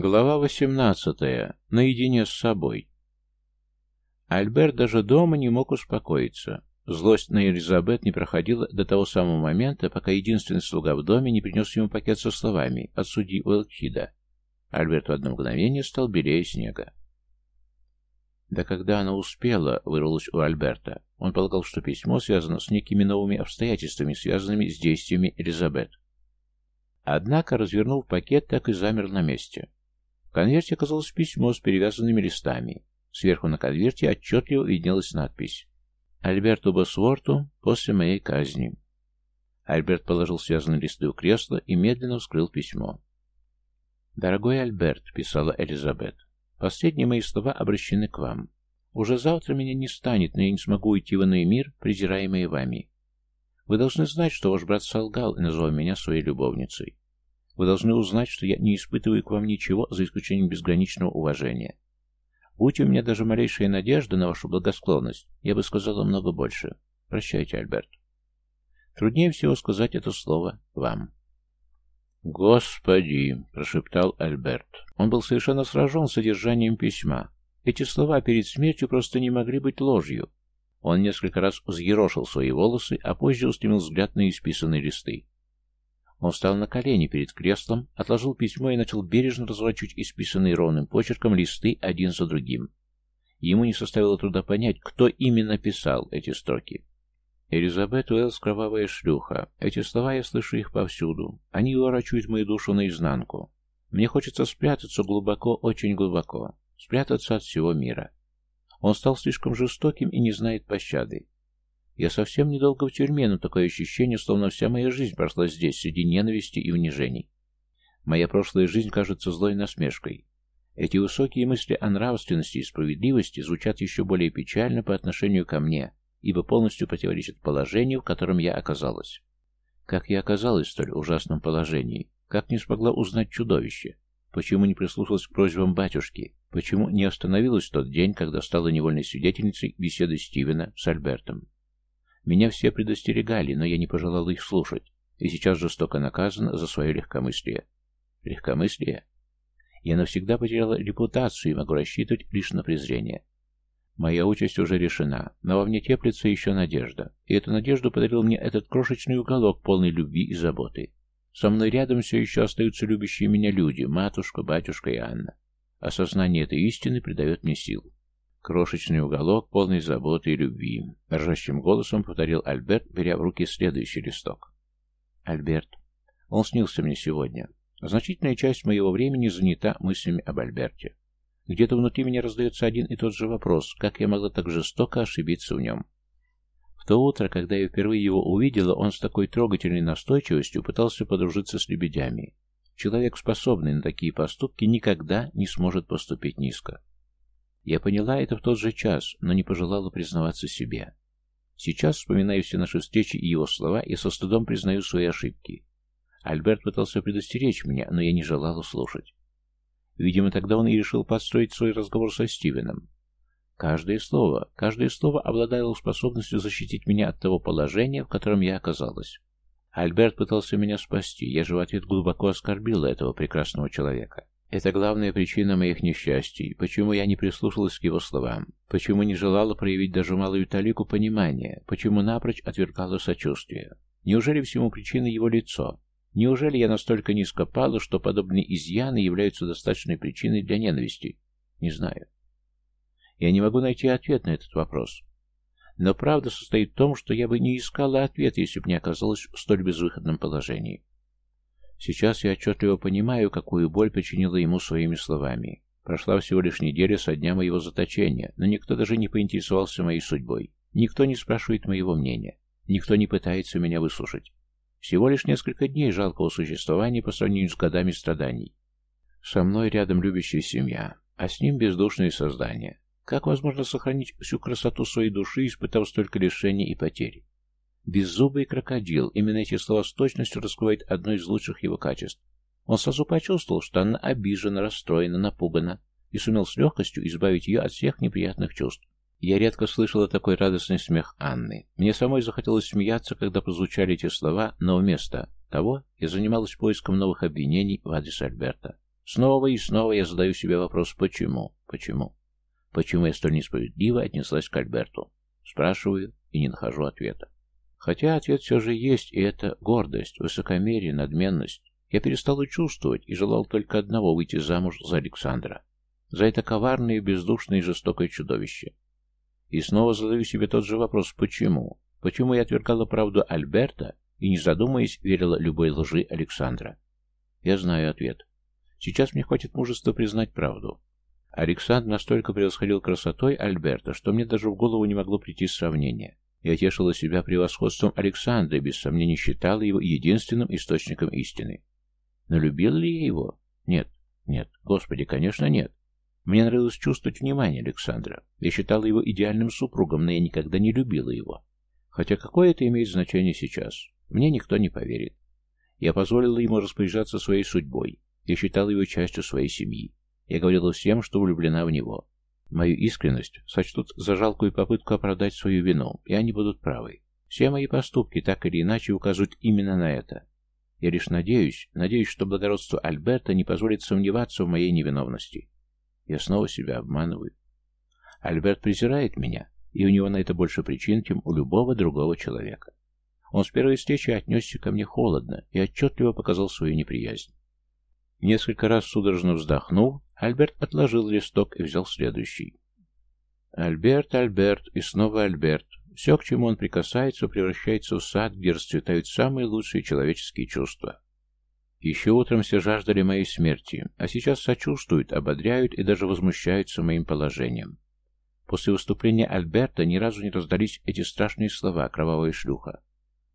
Глава 18. Наедине с собой. Альберт даже дома не мог успокоиться. Злость на Элизабет не проходила до того самого момента, пока единственный слуга в доме не принес ему пакет со словами от судьи Уэлкхида. Альберт в одно мгновение стал белее снега. Да когда она успела, вырвалось у Альберта. Он полагал, что письмо связано с некими новыми обстоятельствами, связанными с действиями Элизабет. Однако, развернув пакет, так и замер на месте. Конверте оказалось письмо с перевязанными листами. Сверху на конверте отчетливо виднелась надпись «Альберту Босворту после моей казни». Альберт положил связанные листы у кресла и медленно вскрыл письмо. «Дорогой Альберт», — писала Элизабет, — «последние мои слова обращены к вам. Уже завтра меня не станет, но я не смогу уйти в иной мир, презираемый вами. Вы должны знать, что ваш брат солгал и назвал меня своей любовницей. Вы должны узнать, что я не испытываю к вам ничего, за исключением безграничного уважения. Будь у меня даже малейшая надежда на вашу благосклонность, я бы сказала много больше. Прощайте, Альберт. Труднее всего сказать это слово вам. «Господи!» — прошептал Альберт. Он был совершенно сражен содержанием письма. Эти слова перед смертью просто не могли быть ложью. Он несколько раз взъерошил свои волосы, а позже устремил взгляд на исписанные листы. Он встал на колени перед креслом, отложил письмо и начал бережно разворачивать исписанные ровным почерком листы один за другим. Ему не составило труда понять, кто именно писал эти строки. «Элизабет Уэллс — кровавая шлюха. Эти слова я слышу их повсюду. Они выворачивают мою душу наизнанку. Мне хочется спрятаться глубоко, очень глубоко. Спрятаться от всего мира. Он стал слишком жестоким и не знает пощады. Я совсем недолго в тюрьме, но такое ощущение, словно вся моя жизнь прошла здесь, среди ненависти и унижений. Моя прошлая жизнь кажется злой насмешкой. Эти высокие мысли о нравственности и справедливости звучат еще более печально по отношению ко мне, ибо полностью противоречат положению, в котором я оказалась. Как я оказалась в столь ужасном положении? Как не смогла узнать чудовище? Почему не прислушалась к просьбам батюшки? Почему не остановилась в тот день, когда стала невольной свидетельницей беседы Стивена с Альбертом? Меня все предостерегали, но я не пожелал их слушать, и сейчас жестоко наказан за свое легкомыслие. Легкомыслие? Я навсегда потеряла репутацию и могу рассчитывать лишь на презрение. Моя участь уже решена, но во мне теплится еще надежда, и эту надежду подарил мне этот крошечный уголок, полный любви и заботы. Со мной рядом все еще остаются любящие меня люди, матушка, батюшка и Анна. Осознание этой истины придает мне сил. Крошечный уголок, полный заботы и любви. Дрожащим голосом повторил Альберт, беря в руки следующий листок. Альберт. Он снился мне сегодня. Значительная часть моего времени занята мыслями об Альберте. Где-то внутри меня раздается один и тот же вопрос, как я могла так жестоко ошибиться в нем. В то утро, когда я впервые его увидела, он с такой трогательной настойчивостью пытался подружиться с лебедями. Человек, способный на такие поступки, никогда не сможет поступить низко. Я поняла это в тот же час, но не пожелала признаваться себе. Сейчас, вспоминая все наши встречи и его слова, я со стыдом признаю свои ошибки. Альберт пытался предостеречь меня, но я не желала слушать. Видимо, тогда он и решил подстроить свой разговор со Стивеном. Каждое слово, каждое слово обладало способностью защитить меня от того положения, в котором я оказалась. Альберт пытался меня спасти, я же в ответ глубоко оскорбила этого прекрасного человека. Это главная причина моих несчастий, почему я не прислушалась к его словам, почему не желала проявить даже малую талику понимания, почему напрочь отвергала сочувствие. Неужели всему причиной его лицо? Неужели я настолько низко пала, что подобные изъяны являются достаточной причиной для ненависти? Не знаю. Я не могу найти ответ на этот вопрос. Но правда состоит в том, что я бы не искала ответ, если бы не оказалась в столь безвыходном положении. Сейчас я отчетливо понимаю, какую боль причинила ему своими словами. Прошла всего лишь неделя со дня моего заточения, но никто даже не поинтересовался моей судьбой. Никто не спрашивает моего мнения. Никто не пытается меня выслушать. Всего лишь несколько дней жалкого существования по сравнению с годами страданий. Со мной рядом любящая семья, а с ним бездушные создания. Как возможно сохранить всю красоту своей души, испытав столько лишений и потерь? Беззубый крокодил, именно эти слова с точностью раскрывают одно из лучших его качеств. Он сразу почувствовал, что она обижена, расстроена, напугана, и сумел с легкостью избавить ее от всех неприятных чувств. Я редко слышала такой радостный смех Анны. Мне самой захотелось смеяться, когда прозвучали эти слова, но вместо того я занималась поиском новых обвинений в адрес Альберта. Снова и снова я задаю себе вопрос «почему?», «почему?». Почему я столь несправедливо отнеслась к Альберту? Спрашиваю и не нахожу ответа. Хотя ответ все же есть, и это гордость, высокомерие, надменность. Я перестал чувствовать и желал только одного — выйти замуж за Александра. За это коварное, бездушное и жестокое чудовище. И снова задаю себе тот же вопрос «почему?». Почему я отвергала правду Альберта и, не задумываясь, верила любой лжи Александра? Я знаю ответ. Сейчас мне хватит мужества признать правду. Александр настолько превосходил красотой Альберта, что мне даже в голову не могло прийти сравнение. Я тешила себя превосходством Александра без сомнения считала его единственным источником истины. Но любил ли я его? Нет, нет, господи, конечно, нет. Мне нравилось чувствовать внимание Александра. Я считала его идеальным супругом, но я никогда не любила его. Хотя какое это имеет значение сейчас? Мне никто не поверит. Я позволила ему распоряжаться своей судьбой. Я считала его частью своей семьи. Я говорила всем, что влюблена в него. Мою искренность сочтут за жалкую попытку оправдать свою вину, и они будут правы. Все мои поступки так или иначе указывают именно на это. Я лишь надеюсь, надеюсь, что благородство Альберта не позволит сомневаться в моей невиновности. Я снова себя обманываю. Альберт презирает меня, и у него на это больше причин, чем у любого другого человека. Он с первой встречи отнесся ко мне холодно и отчетливо показал свою неприязнь. Несколько раз судорожно вздохнув, Альберт отложил листок и взял следующий. Альберт, Альберт и снова Альберт. Все, к чему он прикасается, превращается в сад, где расцветают самые лучшие человеческие чувства. Еще утром все жаждали моей смерти, а сейчас сочувствуют, ободряют и даже возмущаются моим положением. После выступления Альберта ни разу не раздались эти страшные слова «кровавая шлюха».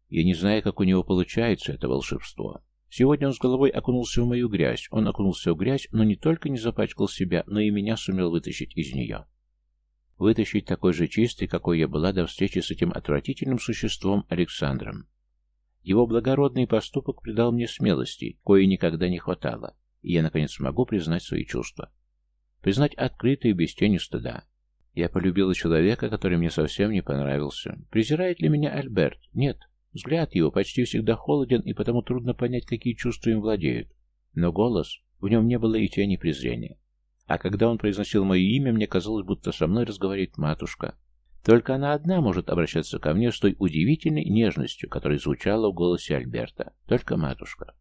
Я не знаю, как у него получается это волшебство. Сегодня он с головой окунулся в мою грязь. Он окунулся в грязь, но не только не запачкал себя, но и меня сумел вытащить из нее. Вытащить такой же чистый, какой я была до встречи с этим отвратительным существом Александром. Его благородный поступок придал мне смелости, кое никогда не хватало, и я, наконец, смогу признать свои чувства. Признать открыто и без тени стыда. Я полюбила человека, который мне совсем не понравился. Презирает ли меня Альберт? Нет. Взгляд его почти всегда холоден, и потому трудно понять, какие чувства им владеют. Но голос, в нем не было и тени презрения. А когда он произносил мое имя, мне казалось, будто со мной разговаривает матушка. Только она одна может обращаться ко мне с той удивительной нежностью, которая звучала в голосе Альберта. Только матушка.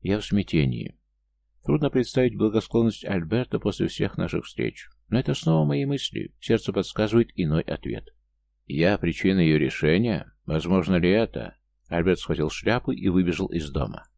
Я в смятении. Трудно представить благосклонность Альберта после всех наших встреч. Но это снова мои мысли. Сердце подсказывает иной ответ. Я причина ее решения? Возможно ли это? Альберт схватил шляпу и выбежал из дома.